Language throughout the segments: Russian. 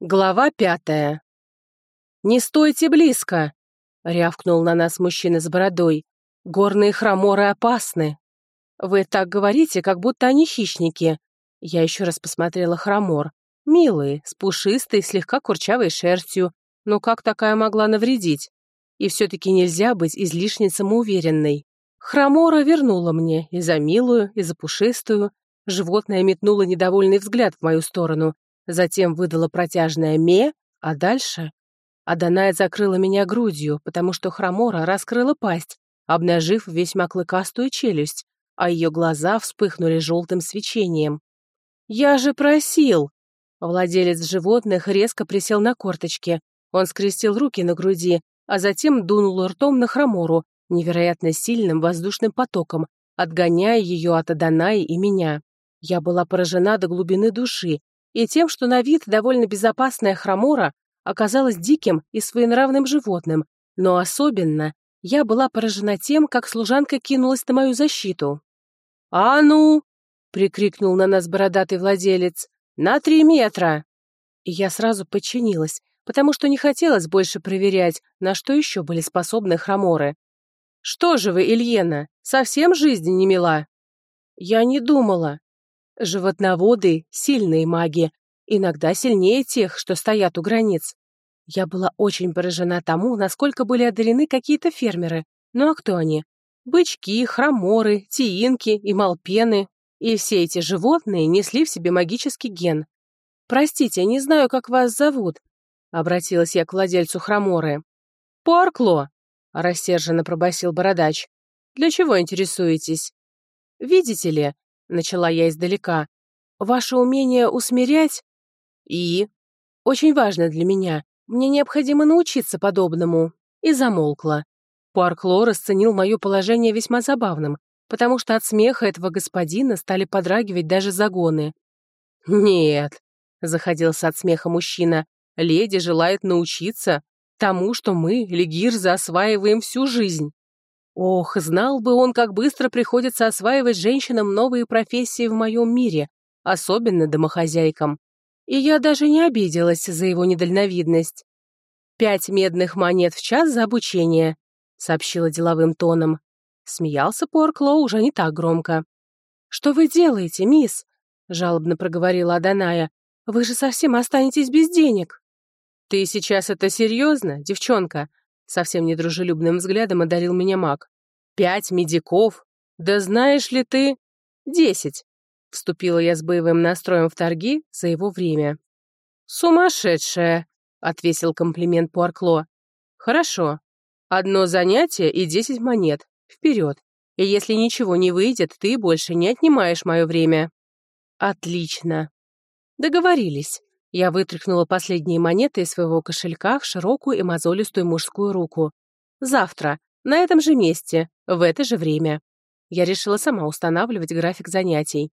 Глава пятая. «Не стойте близко!» — рявкнул на нас мужчина с бородой. «Горные хроморы опасны!» «Вы так говорите, как будто они хищники!» Я еще раз посмотрела хромор. Милые, с пушистой, слегка курчавой шерстью. Но как такая могла навредить? И все-таки нельзя быть излишне самоуверенной. Хромора вернула мне и за милую, и за пушистую. Животное метнуло недовольный взгляд в мою сторону, Затем выдала протяжное «ме», а дальше... Аданая закрыла меня грудью, потому что Хромора раскрыла пасть, обнажив весьма клыкастую челюсть, а ее глаза вспыхнули желтым свечением. «Я же просил!» Владелец животных резко присел на корточки. Он скрестил руки на груди, а затем дунул ртом на Хромору, невероятно сильным воздушным потоком, отгоняя ее от Аданаи и меня. Я была поражена до глубины души, и тем, что на вид довольно безопасная хромора оказалась диким и своенравным животным, но особенно я была поражена тем, как служанка кинулась на мою защиту. «А ну!» — прикрикнул на нас бородатый владелец. «На три метра!» И я сразу подчинилась, потому что не хотелось больше проверять, на что еще были способны хроморы. «Что же вы, Ильена, совсем жизнь не мила?» «Я не думала», Животноводы — сильные маги, иногда сильнее тех, что стоят у границ. Я была очень поражена тому, насколько были одарены какие-то фермеры. Ну а кто они? Бычки, хроморы, тиинки и малпены. И все эти животные несли в себе магический ген. «Простите, не знаю, как вас зовут», — обратилась я к владельцу хроморы. «Поркло», — рассерженно пробасил бородач. «Для чего интересуетесь?» «Видите ли, — начала я издалека. «Ваше умение усмирять...» «И...» «Очень важно для меня. Мне необходимо научиться подобному». И замолкла. Пуаркло расценил мое положение весьма забавным, потому что от смеха этого господина стали подрагивать даже загоны. «Нет», — заходился от смеха мужчина, — «леди желает научиться тому, что мы, легирзы, осваиваем всю жизнь». Ох, знал бы он, как быстро приходится осваивать женщинам новые профессии в моем мире, особенно домохозяйкам. И я даже не обиделась за его недальновидность. «Пять медных монет в час за обучение», — сообщила деловым тоном. Смеялся Поркло уже не так громко. «Что вы делаете, мисс?» — жалобно проговорила Аданая. «Вы же совсем останетесь без денег». «Ты сейчас это серьезно, девчонка?» Совсем недружелюбным взглядом одарил меня маг. «Пять медиков? Да знаешь ли ты...» «Десять!» Вступила я с боевым настроем в торги за его время. «Сумасшедшая!» — отвесил комплимент Пуаркло. «Хорошо. Одно занятие и десять монет. Вперед. И если ничего не выйдет, ты больше не отнимаешь мое время». «Отлично». Договорились. Я вытряхнула последние монеты из своего кошелька в широкую и мозолистую мужскую руку. «Завтра, на этом же месте, в это же время». Я решила сама устанавливать график занятий.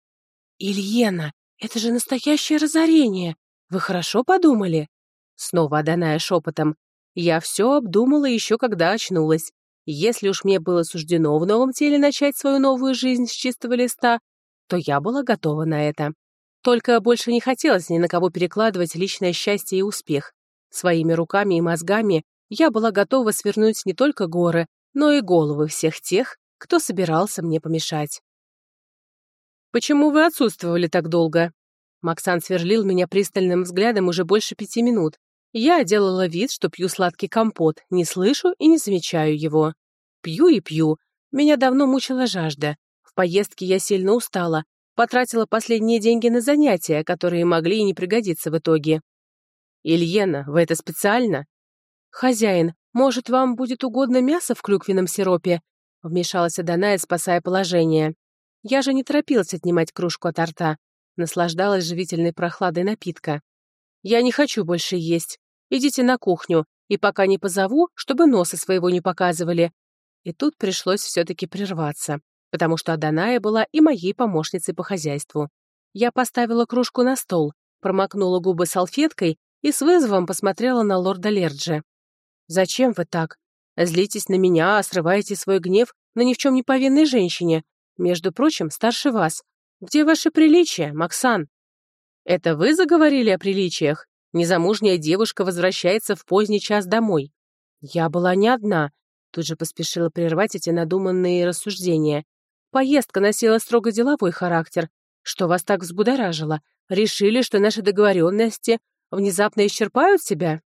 «Ильена, это же настоящее разорение! Вы хорошо подумали?» Снова Аданая шепотом. «Я все обдумала еще когда очнулась. Если уж мне было суждено в новом теле начать свою новую жизнь с чистого листа, то я была готова на это. Только больше не хотелось ни на кого перекладывать личное счастье и успех. Своими руками и мозгами я была готова свернуть не только горы, но и головы всех тех, кто собирался мне помешать. «Почему вы отсутствовали так долго?» Максан сверлил меня пристальным взглядом уже больше пяти минут. Я делала вид, что пью сладкий компот, не слышу и не замечаю его. Пью и пью. Меня давно мучила жажда. В поездке я сильно устала, Потратила последние деньги на занятия, которые могли и не пригодиться в итоге. «Ильена, вы это специально?» «Хозяин, может, вам будет угодно мясо в клюквенном сиропе?» Вмешалась Аданая, спасая положение. Я же не торопилась отнимать кружку от рта. Наслаждалась живительной прохладой напитка. «Я не хочу больше есть. Идите на кухню, и пока не позову, чтобы носа своего не показывали». И тут пришлось все-таки прерваться потому что Аданая была и моей помощницей по хозяйству. Я поставила кружку на стол, промокнула губы салфеткой и с вызовом посмотрела на лорда Лерджи. «Зачем вы так? Злитесь на меня, срываете свой гнев на ни в чем не повинной женщине, между прочим, старше вас. Где ваши приличия, Максан?» «Это вы заговорили о приличиях?» Незамужняя девушка возвращается в поздний час домой. Я была не одна, тут же поспешила прервать эти надуманные рассуждения. Поездка носила строго деловой характер. Что вас так взбудоражило? Решили, что наши договоренности внезапно исчерпают себя?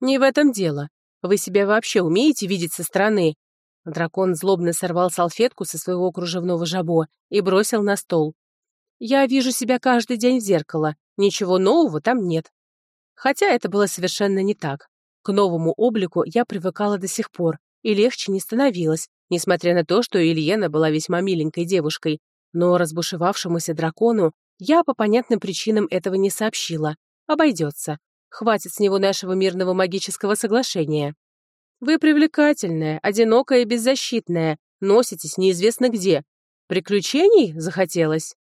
Не в этом дело. Вы себя вообще умеете видеть со стороны? Дракон злобно сорвал салфетку со своего кружевного жабо и бросил на стол. Я вижу себя каждый день в зеркало. Ничего нового там нет. Хотя это было совершенно не так. К новому облику я привыкала до сих пор, и легче не становилось, несмотря на то, что Ильена была весьма миленькой девушкой. Но разбушевавшемуся дракону я по понятным причинам этого не сообщила. Обойдется. Хватит с него нашего мирного магического соглашения. Вы привлекательная, одинокая и беззащитная, носитесь неизвестно где. Приключений захотелось?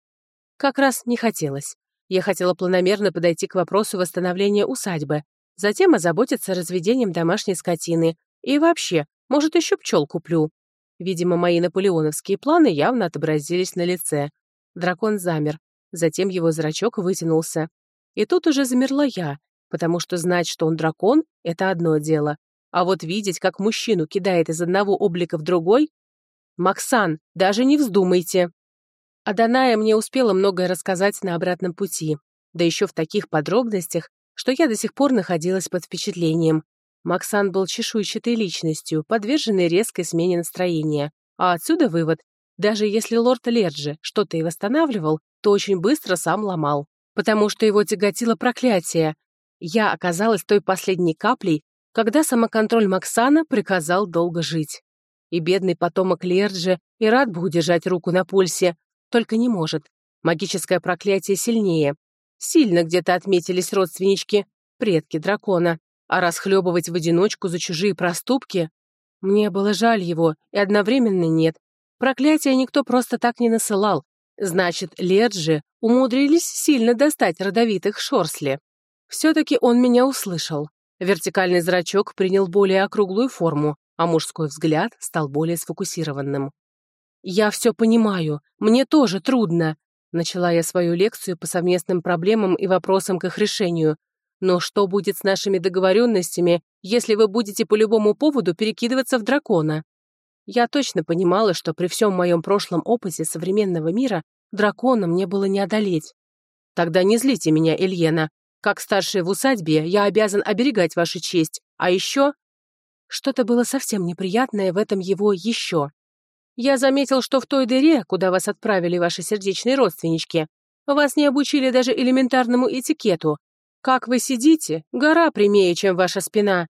Как раз не хотелось. Я хотела планомерно подойти к вопросу восстановления усадьбы, затем озаботиться разведением домашней скотины и вообще, может, еще пчел куплю. Видимо, мои наполеоновские планы явно отобразились на лице. Дракон замер, затем его зрачок вытянулся. И тут уже замерла я, потому что знать, что он дракон, — это одно дело. А вот видеть, как мужчину кидает из одного облика в другой... «Максан, даже не вздумайте!» Аданая мне успела многое рассказать на обратном пути, да еще в таких подробностях, что я до сих пор находилась под впечатлением. Максан был чешуйчатой личностью, подверженной резкой смене настроения. А отсюда вывод, даже если лорд Лерджи что-то и восстанавливал, то очень быстро сам ломал, потому что его тяготило проклятие, я оказалась той последней каплей, когда самоконтроль Максана приказал долго жить. И бедный потомок Лерджи и рад бы удержать руку на пульсе, только не может. Магическое проклятие сильнее. Сильно где-то отметились родственнички, предки дракона. А расхлебывать в одиночку за чужие проступки? Мне было жаль его, и одновременно нет. Проклятие никто просто так не насылал. Значит, Лерджи умудрились сильно достать родовитых шорсли. Все-таки он меня услышал. Вертикальный зрачок принял более округлую форму, а мужской взгляд стал более сфокусированным. «Я все понимаю, мне тоже трудно», — начала я свою лекцию по совместным проблемам и вопросам к их решению. «Но что будет с нашими договоренностями, если вы будете по любому поводу перекидываться в дракона?» Я точно понимала, что при всем моем прошлом опыте современного мира дракона мне было не одолеть. «Тогда не злите меня, Ильена. Как старший в усадьбе, я обязан оберегать вашу честь. А еще...» Что-то было совсем неприятное в этом его «еще». «Я заметил, что в той дыре, куда вас отправили ваши сердечные родственнички, вас не обучили даже элементарному этикету. Как вы сидите, гора прямее, чем ваша спина».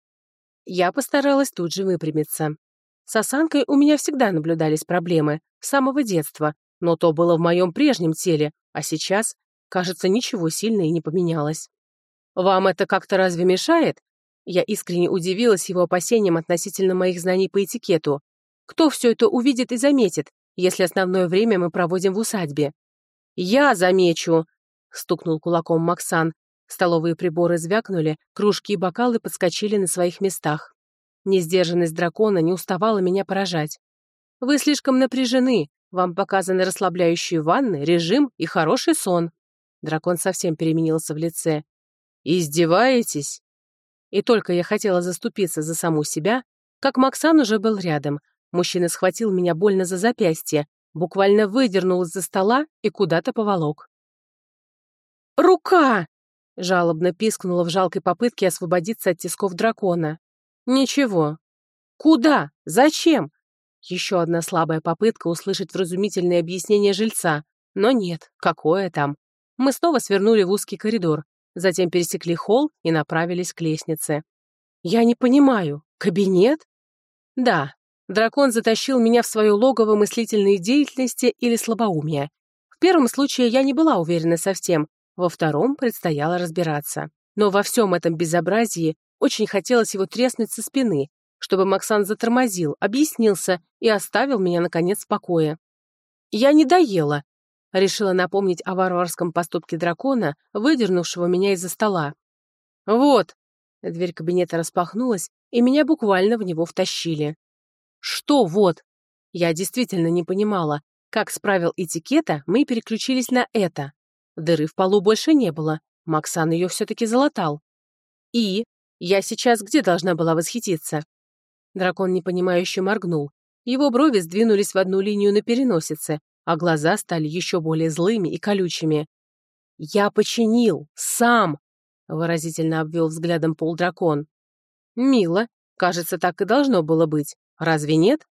Я постаралась тут же выпрямиться. С осанкой у меня всегда наблюдались проблемы, с самого детства, но то было в моем прежнем теле, а сейчас, кажется, ничего сильно и не поменялось. «Вам это как-то разве мешает?» Я искренне удивилась его опасениям относительно моих знаний по этикету. «Кто все это увидит и заметит, если основное время мы проводим в усадьбе?» «Я замечу!» — стукнул кулаком Максан. Столовые приборы звякнули, кружки и бокалы подскочили на своих местах. Несдержанность дракона не уставала меня поражать. «Вы слишком напряжены. Вам показаны расслабляющие ванны, режим и хороший сон». Дракон совсем переменился в лице. «Издеваетесь?» И только я хотела заступиться за саму себя, как Максан уже был рядом. Мужчина схватил меня больно за запястье, буквально выдернул из-за стола и куда-то поволок. «Рука!» — жалобно пискнула в жалкой попытке освободиться от тисков дракона. «Ничего». «Куда? Зачем?» Еще одна слабая попытка услышать вразумительное объяснение жильца. Но нет, какое там. Мы снова свернули в узкий коридор, затем пересекли холл и направились к лестнице. «Я не понимаю, кабинет?» «Да, дракон затащил меня в свое логово мыслительной деятельности или слабоумия. В первом случае я не была уверена совсем, во втором предстояло разбираться. Но во всем этом безобразии очень хотелось его треснуть со спины, чтобы Максан затормозил, объяснился и оставил меня, наконец, в покое. Я не доела, Решила напомнить о варварском поступке дракона, выдернувшего меня из-за стола. «Вот!» Дверь кабинета распахнулась, и меня буквально в него втащили. «Что вот?» Я действительно не понимала. Как с правил этикета мы переключились на это. Дыры в полу больше не было. Максан ее все-таки залатал. И? Я сейчас где должна была восхититься? Дракон непонимающе моргнул. Его брови сдвинулись в одну линию на переносице, а глаза стали еще более злыми и колючими. «Я починил! Сам!» — выразительно обвел взглядом полдракон. «Мило. Кажется, так и должно было быть. Разве нет?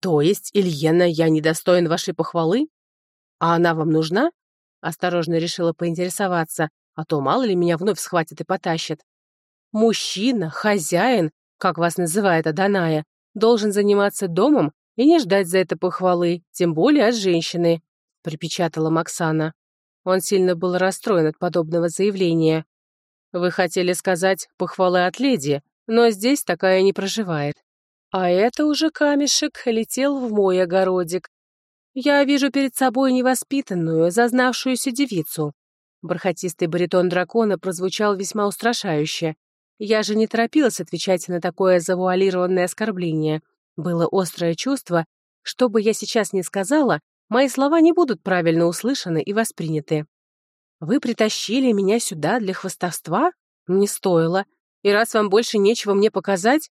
То есть, Ильена, я недостоин вашей похвалы? А она вам нужна?» Осторожно решила поинтересоваться, а то мало ли меня вновь схватит и потащит. «Мужчина, хозяин, как вас называет Аданая, должен заниматься домом и не ждать за это похвалы, тем более от женщины», — припечатала Максана. Он сильно был расстроен от подобного заявления. «Вы хотели сказать похвалы от леди, но здесь такая не проживает. А это уже камешек летел в мой огородик. Я вижу перед собой невоспитанную, зазнавшуюся девицу». Бархатистый баритон дракона прозвучал весьма устрашающе. Я же не торопилась отвечать на такое завуалированное оскорбление. Было острое чувство, что бы я сейчас ни сказала, мои слова не будут правильно услышаны и восприняты. «Вы притащили меня сюда для хвостовства? Не стоило. И раз вам больше нечего мне показать...»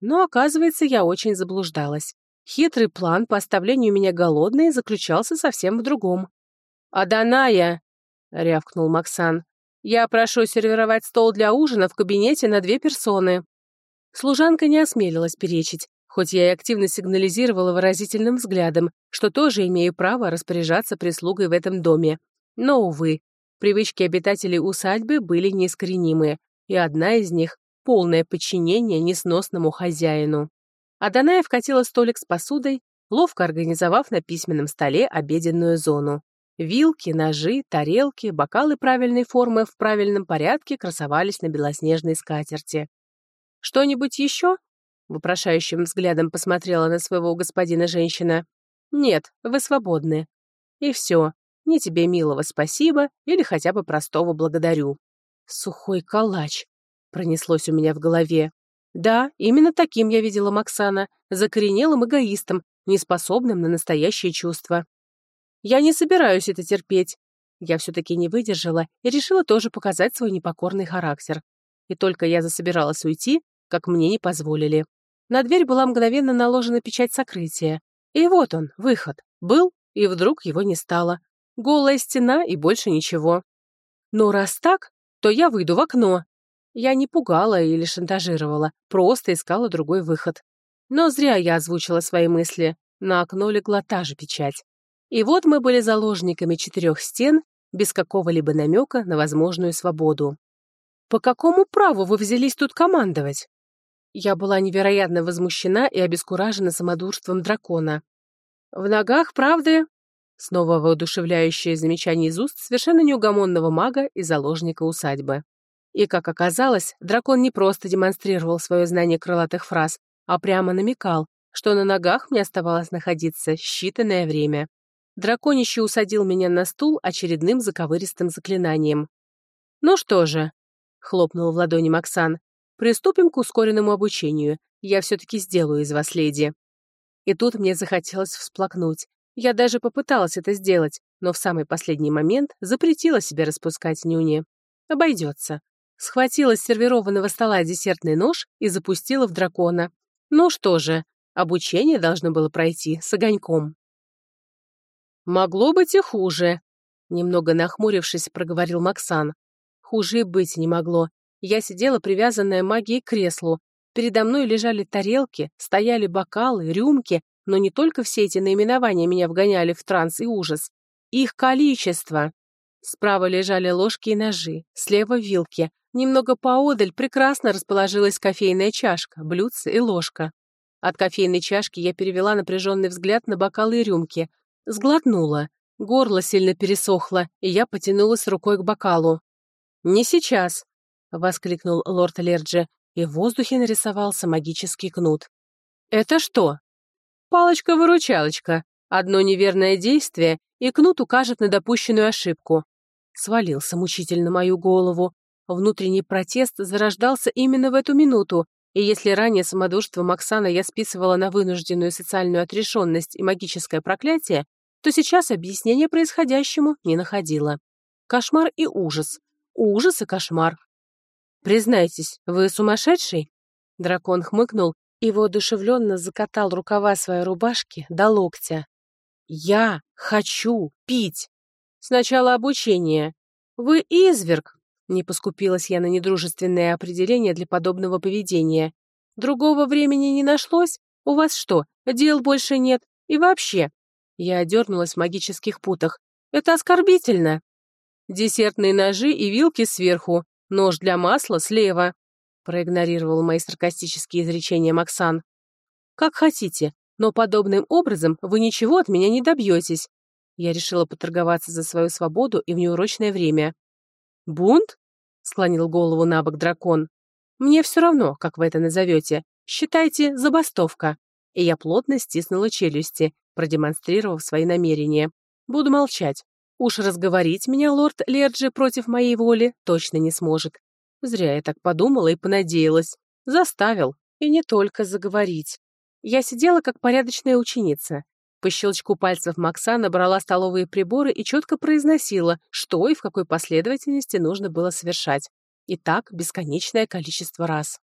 Но, оказывается, я очень заблуждалась. Хитрый план по оставлению меня голодной заключался совсем в другом. «Аданая!» — рявкнул Максан. Я прошу сервировать стол для ужина в кабинете на две персоны». Служанка не осмелилась перечить, хоть я и активно сигнализировала выразительным взглядом, что тоже имею право распоряжаться прислугой в этом доме. Но, увы, привычки обитателей усадьбы были неискоренимы, и одна из них — полное подчинение несносному хозяину. Аданая вкатила столик с посудой, ловко организовав на письменном столе обеденную зону. Вилки, ножи, тарелки, бокалы правильной формы в правильном порядке красовались на белоснежной скатерти. «Что-нибудь еще?» — вопрошающим взглядом посмотрела на своего господина женщина. «Нет, вы свободны. И все. Ни тебе милого спасибо или хотя бы простого благодарю». «Сухой калач», — пронеслось у меня в голове. Да, именно таким я видела Максана, закоренелым эгоистом, неспособным на настоящие чувства. Я не собираюсь это терпеть. Я все-таки не выдержала и решила тоже показать свой непокорный характер. И только я засобиралась уйти, как мне не позволили. На дверь была мгновенно наложена печать сокрытия. И вот он, выход. Был, и вдруг его не стало. Голая стена и больше ничего. Но раз так, то я выйду в окно. Я не пугала или шантажировала, просто искала другой выход. Но зря я озвучила свои мысли. На окно легла та же печать. И вот мы были заложниками четырех стен, без какого-либо намека на возможную свободу. «По какому праву вы взялись тут командовать?» Я была невероятно возмущена и обескуражена самодурством дракона. «В ногах правды...» Снова воодушевляющее замечание из уст совершенно неугомонного мага и заложника усадьбы. И, как оказалось, дракон не просто демонстрировал свое знание крылатых фраз, а прямо намекал, что на ногах мне оставалось находиться считанное время. Драконище усадил меня на стул очередным заковыристым заклинанием. «Ну что же», — хлопнул в ладони Максан, «приступим к ускоренному обучению. Я все-таки сделаю из вас леди». И тут мне захотелось всплакнуть. Я даже попыталась это сделать, но в самый последний момент запретила себе распускать нюни. Обойдется. Схватила с сервированного стола десертный нож и запустила в дракона. Ну что же, обучение должно было пройти с огоньком. «Могло быть и хуже», — немного нахмурившись, проговорил Максан. «Хуже и быть не могло. Я сидела привязанная магией к креслу. Передо мной лежали тарелки, стояли бокалы, рюмки, но не только все эти наименования меня вгоняли в транс и ужас. Их количество. Справа лежали ложки и ножи, слева вилки. Немного поодаль прекрасно расположилась кофейная чашка, блюдце и ложка. От кофейной чашки я перевела напряженный взгляд на бокалы и рюмки — Сглотнула. Горло сильно пересохло, и я потянулась рукой к бокалу. «Не сейчас!» — воскликнул лорд Лерджи, и в воздухе нарисовался магический кнут. «Это что?» «Палочка-выручалочка. Одно неверное действие, и кнут укажет на допущенную ошибку». Свалился мучительно мою голову. Внутренний протест зарождался именно в эту минуту, и если ранее самодурство Максана я списывала на вынужденную социальную отрешенность и магическое проклятие, то сейчас объяснения происходящему не находила. Кошмар и ужас. Ужас и кошмар. Признайтесь, вы сумасшедший?» Дракон хмыкнул и воодушевленно закатал рукава своей рубашки до локтя. «Я хочу пить! Сначала обучение. Вы изверг!» Не поскупилась я на недружественное определение для подобного поведения. «Другого времени не нашлось? У вас что, дел больше нет? И вообще...» Я одернулась в магических путах. «Это оскорбительно!» «Десертные ножи и вилки сверху, нож для масла слева», проигнорировал мои саркастические изречения Максан. «Как хотите, но подобным образом вы ничего от меня не добьетесь». Я решила поторговаться за свою свободу и в неурочное время. «Бунт?» — склонил голову на бок дракон. «Мне все равно, как вы это назовете. Считайте, забастовка». И я плотно стиснула челюсти, продемонстрировав свои намерения. Буду молчать. Уж разговорить меня лорд Лерджи против моей воли точно не сможет. Зря я так подумала и понадеялась. Заставил. И не только заговорить. Я сидела как порядочная ученица. По щелчку пальцев Макса набрала столовые приборы и четко произносила, что и в какой последовательности нужно было совершать. И так бесконечное количество раз.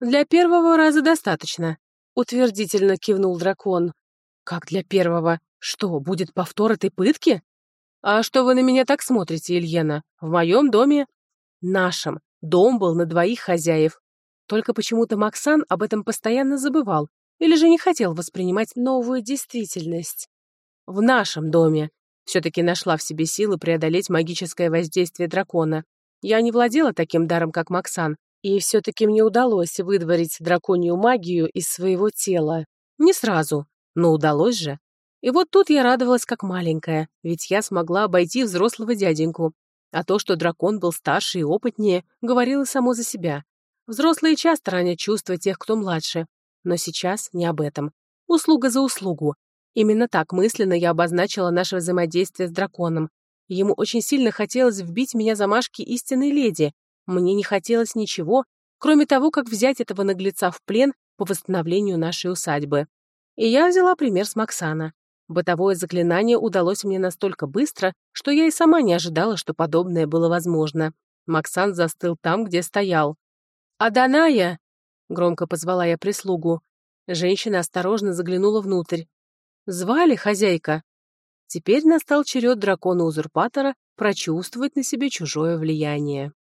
«Для первого раза достаточно», — утвердительно кивнул дракон. «Как для первого? Что, будет повтор этой пытки?» «А что вы на меня так смотрите, Ильена? В моем доме?» «Нашем. Дом был на двоих хозяев. Только почему-то Максан об этом постоянно забывал или же не хотел воспринимать новую действительность. В нашем доме. Все-таки нашла в себе силы преодолеть магическое воздействие дракона. Я не владела таким даром, как Максан, и все-таки мне удалось выдворить драконью магию из своего тела. Не сразу, но удалось же. И вот тут я радовалась как маленькая, ведь я смогла обойти взрослого дяденьку, а то, что дракон был старше и опытнее, говорило само за себя. Взрослые часто ранят чувства тех, кто младше. Но сейчас не об этом. Услуга за услугу. Именно так мысленно я обозначила наше взаимодействие с драконом. Ему очень сильно хотелось вбить меня замашки истинной леди. Мне не хотелось ничего, кроме того, как взять этого наглеца в плен по восстановлению нашей усадьбы. И я взяла пример с Максана. Бытовое заклинание удалось мне настолько быстро, что я и сама не ожидала, что подобное было возможно. Максан застыл там, где стоял. «Аданая!» — громко позвала я прислугу. Женщина осторожно заглянула внутрь. «Звали, хозяйка?» Теперь настал черед дракона-узурпатора прочувствовать на себе чужое влияние.